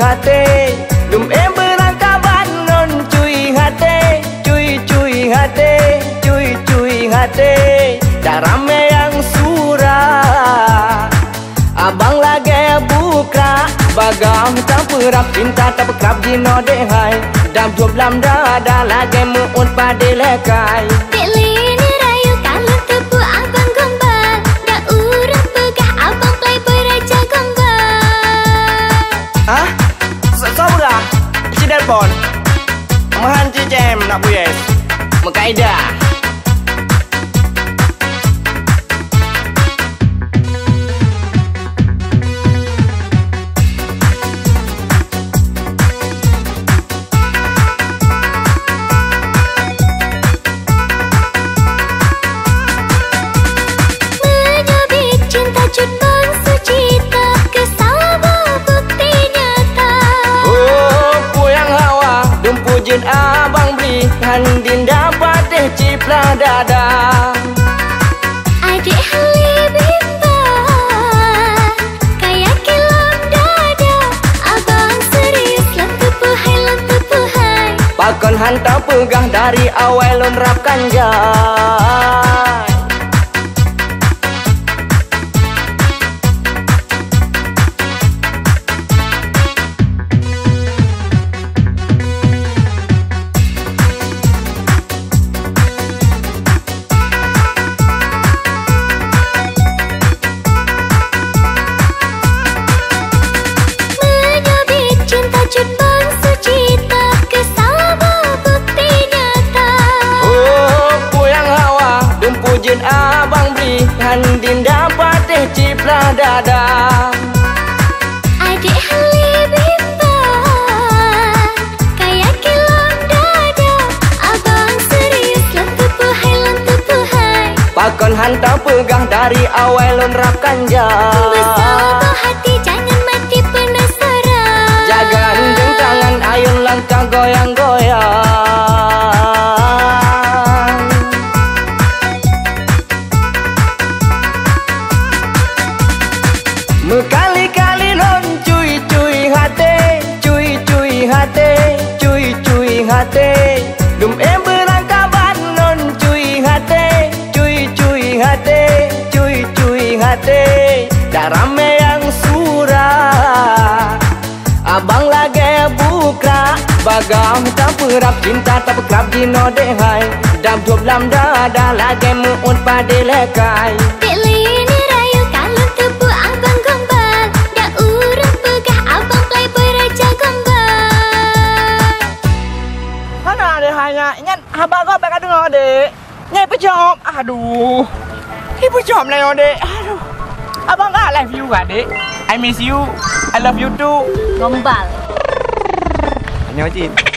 hate. Dum em berangkaban non cuy hate chui chui hate Cuy cuy hate. Darame yang surah Abang lagi buka Bagam tanpa rap cinta tak bekrap di no dehai Dam dua belam dah dah lagi muun pada lekai Pilih Hah? Menelpon Menghanti jam nak puyes. Mekaidah dada Adik halibimba Kayak kilam dada. Abang serius lam tepuhai lam tepuhai Pakon hantar pegah dari awal lon rapkan kadang Adik baik Kayak dadah Abang serius Pakon hantar pegang dari awal lon rakanja Bersama perap Cinta tak berkerap Jino dek hai Dam jom lam dada Lagi muut pada lekai Dek lini rayu kalau tepu abang gombal Dah urang pegah abang playboy raja gombal Mana ada hanya Ingat abang kau baik dengar dek Nyai pejam Aduh Ibu jam lah dek Aduh Abang kau love you kan dek I miss you. I love you too. Gombal Annyeonghaseyo